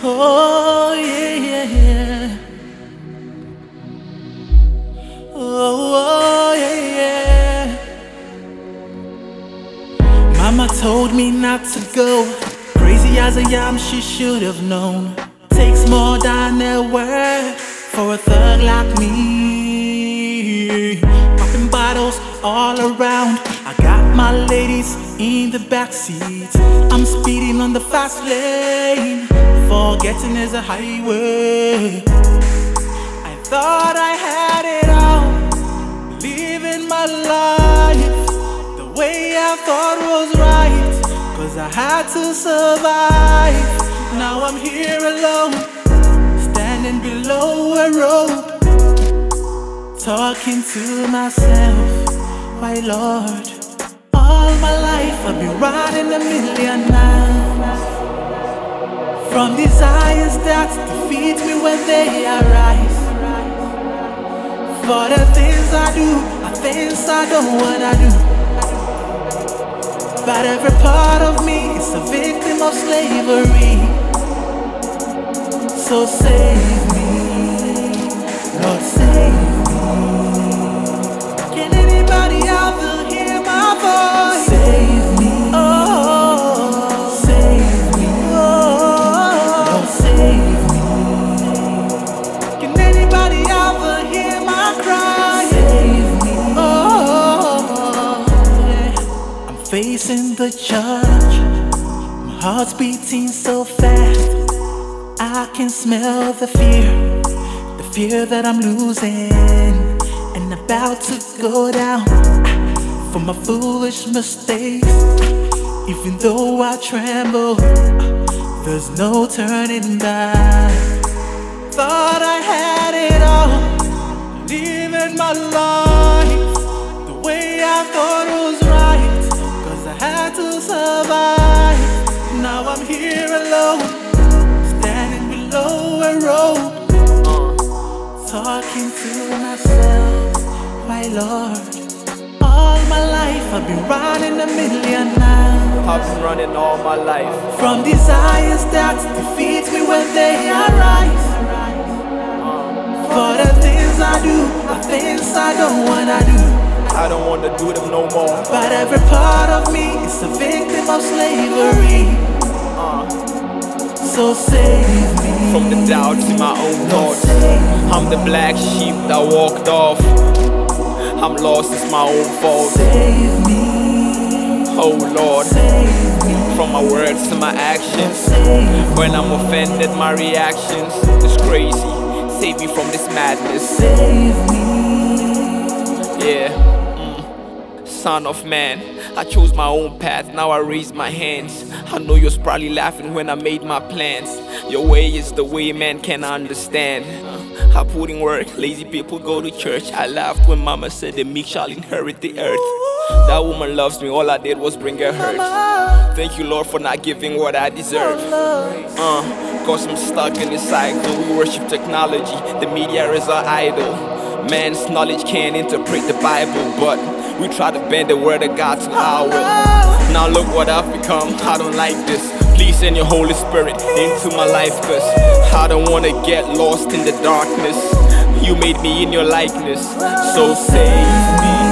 Oh, yeah. Oh, oh, yeah, yeah. Mama told me not to go. Crazy as I am, she should have known. Takes more than a word for a thug like me. Bottles all around. I got my ladies in the back backseat. I'm speeding on the fast lane. Forgetting there's a highway. I thought I had it all. Living my life the way I thought was right. Cause I had to survive. Now I'm here alone, standing below a rope. Talking to myself, why Lord? All my life I've been riding a million miles. From desires that defeat me when they arise. For the things I do, are things I don't wanna do. But every part of me is a victim of slavery. So save facing the judge. My heart's beating so fast. I can smell the fear, the fear that I'm losing and about to go down for my foolish mistakes. Even though I tremble, there's no turning back. Thought I had it all, living my life the way I thought survive. Now I'm here alone, standing below a rope, talking to myself. Why, Lord? All my life I've been running a million miles. I've been running all my life. From desires that defeat me when they arise. Uh. For the things I do, are things I don't wanna do. Wanna do them no more. But every part of me is a victim of slavery. Uh. So save me. From the doubts in my own thoughts. I'm the black sheep that walked off. I'm lost, it's my own fault. Save me. Oh Lord, Save me. from my words to my actions. When I'm offended, my reactions is crazy. Save me from this madness. Save me. Yeah. Son of man, I chose my own path, now I raise my hands. I know you're probably laughing when I made my plans. Your way is the way man can understand. I put in work, lazy people go to church. I laughed when mama said the meek shall inherit the earth. That woman loves me, all I did was bring her hurt. Thank you, Lord, for not giving what I deserve. Uh, cause I'm stuck in this cycle. We worship technology, the media is our idol. Man's knowledge can't interpret the Bible, but we try to bend the word of God to our will. Now look what I've become, I don't like this. Please send your Holy Spirit into my life, cause I don't wanna get lost in the darkness. You made me in your likeness, so save me.